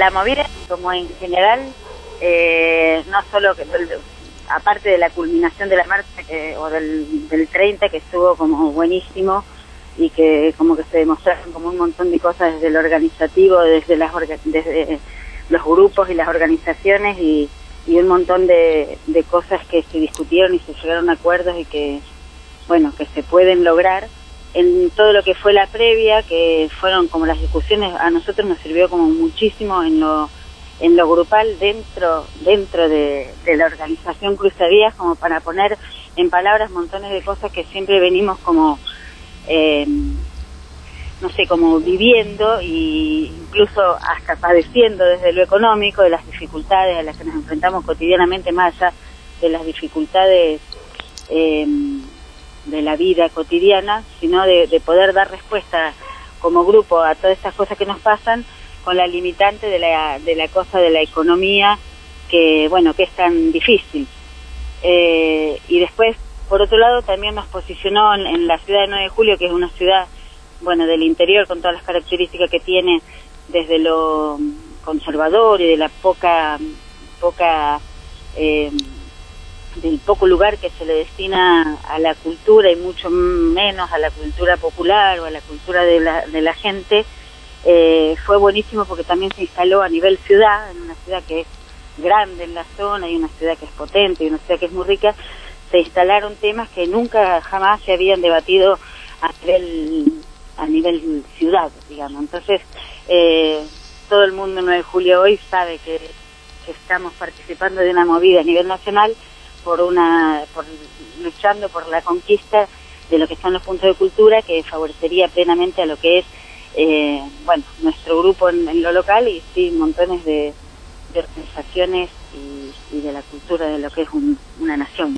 la movida, como en general, eh, no solo que, aparte de la culminación de la marcha o del, del 30, que estuvo como buenísimo y que como que se demostraron como un montón de cosas desde el organizativo, desde, las desde los grupos y las organizaciones y, y un montón de, de cosas que se discutieron y se llegaron a acuerdos y que, bueno, que se pueden lograr en todo lo que fue la previa, que fueron como las discusiones, a nosotros nos sirvió como muchísimo en lo, en lo grupal dentro, dentro de, la organización Cruzavías, como para poner en palabras montones de cosas que siempre venimos como, eh, no sé, como viviendo e incluso hasta padeciendo desde lo económico, de las dificultades a las que nos enfrentamos cotidianamente, más allá de las dificultades eh, de la vida cotidiana, sino de, poder dar respuesta como grupo a todas estas cosas que nos pasan con la limitante de la, de la cosa de la economía que, bueno, que es tan difícil. Eh, y después, por otro lado, también nos posicionó en, la ciudad de 9 de Julio, que es una ciudad, bueno, del interior con todas las características que tiene desde lo conservador y de la poca, poca eh, del poco lugar que se le destina a la cultura y mucho menos a la cultura popular o a la cultura de la, de la gente, eh, fue buenísimo porque también se instaló a nivel ciudad, en una ciudad que es grande en la zona y una ciudad que es potente y una ciudad que es muy rica, se instalaron temas que nunca jamás se habían debatido a nivel, a nivel ciudad, digamos. Entonces, eh, todo el mundo en 9 de julio hoy sabe que estamos participando de una movida a nivel nacional por una, por, luchando por la conquista de lo que son los puntos de cultura que favorecería plenamente a lo que es, eh, bueno, nuestro grupo en, lo local y sí, montones de, organizaciones y, de la cultura de lo que es una nación.